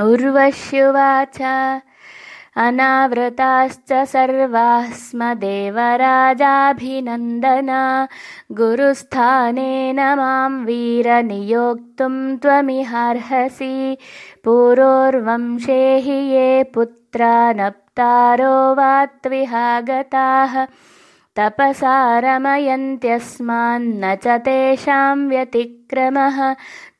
उर्वश्युवाच अनावृताश्च सर्वाः स्म देवराजाभिनन्दना। गुरुस्थानेन मां वीरनियोक्तुं त्वमिहार्हसि। पुरोर्वंशे हि ये पुत्रा नप्तारो वा त्विहागताः तपसारमयन्त्यस्मान्न च तेषां व्यतिक्रमः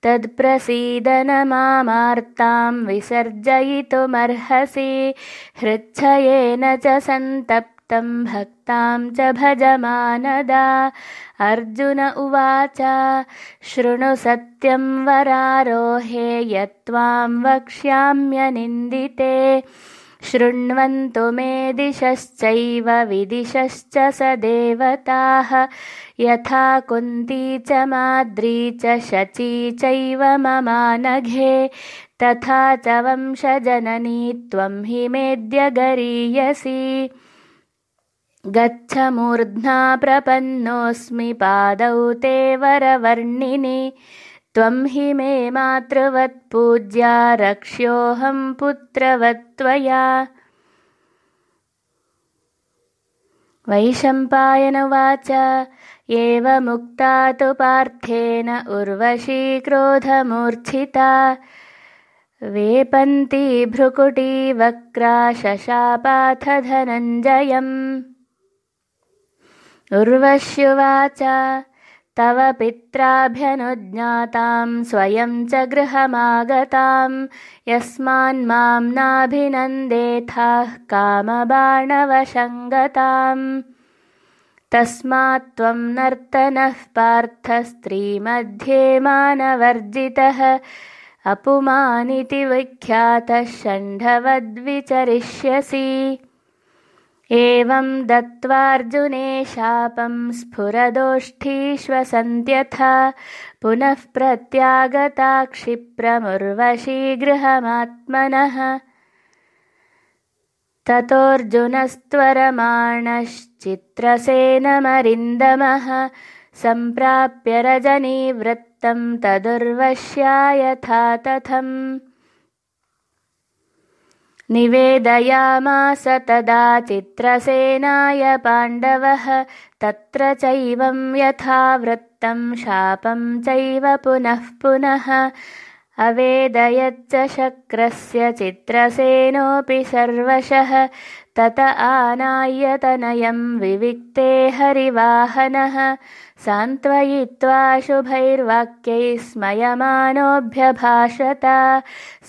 तत्प्रसीदन मामार्तां विसर्जयितुमर्हसि हृच्छयेन च सन्तप्तं भक्तां च भजमानदा। अर्जुन उवाच शृणु सत्यं वरारोहे यत्त्वां वक्ष्याम्यनिन्दिते शृण्वन्तु मे दिशश्चैव विदिशश्च स देवताः। यथा कुन्ती च माद्री च शची चैव ममानघे। तथा च वंशजननी त्वं हि मेद्य गरीयसि। गच्छ मूर्ध्ना प्रपन्नोऽस्मि पादौ ते वरवर्णिनि त्वं हि मे मातृवत्पूज्या रक्ष्योऽहं पुत्रवत्त्वया वैशम्पायनुवाच एवमुक्ता तु पार्थेन उर्वशी क्रोधमूर्च्छिता। वेपन्ती भ्रुकुटी वक्रा शशापाथ धनञ्जयम् उर्वश्युवाच तव पित्राभ्यनुज्ञातां स्वयं च गृहमागतां यस्मान्मां नाभिनन्देथाः कामबाणवशङ्गताम्। तस्मात् त्वं नर्तनः स्त्रीमध्ये मानवर्जितः। अपुमानिति विख्यातः षण्ढवद्विचरिष्यसि एवं दत्त्वार्जुने शापं स्फुरदोष्ठीष्वसन्त्यथा। पुनः प्रत्यागता क्षिप्रमुर्वशीगृहमात्मनः ततोऽर्जुनस्त्वरमाणश्चित्रसेनमरिन्दमः सम्प्राप्य रजनीवृत्तं तदुर्वश्या यथा तथम् निवेदयामास तदा चित्रसेनाय पाण्डवः तत्र चैवं यथा वृत्तं शापं चैव पुनः पुनः अवेदयच्च शक्रस्य चित्रसेनोऽपि सर्वशः। तत आनाय्यतनयं विविक्ते हरिवाहनः। सान्त्वयित्वा शुभैर्वाक्यैः स्मयमानोऽभ्यभाषत।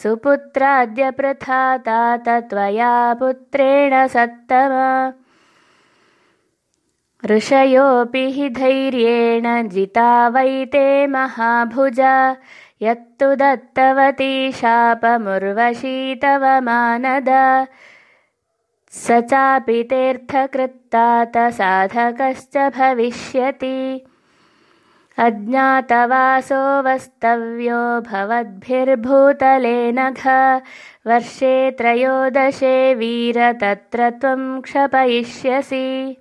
सुपुत्राद्य पृथा तात त्वया पुत्रेण सत्तम। ऋषयोऽपि हि धैर्येण जिता वैते महाभुजा यत्तु दत्तवती शापमुर्वशी तव मानद। स चापि तीर्थकृत्तात साधकश्च भविष्यति। अज्ञातवासो वस्तव्यो भवद्भिर्भूतले नघ वर्षे त्रयोदशे वीर तत्र त्वं क्षपयिष्यसि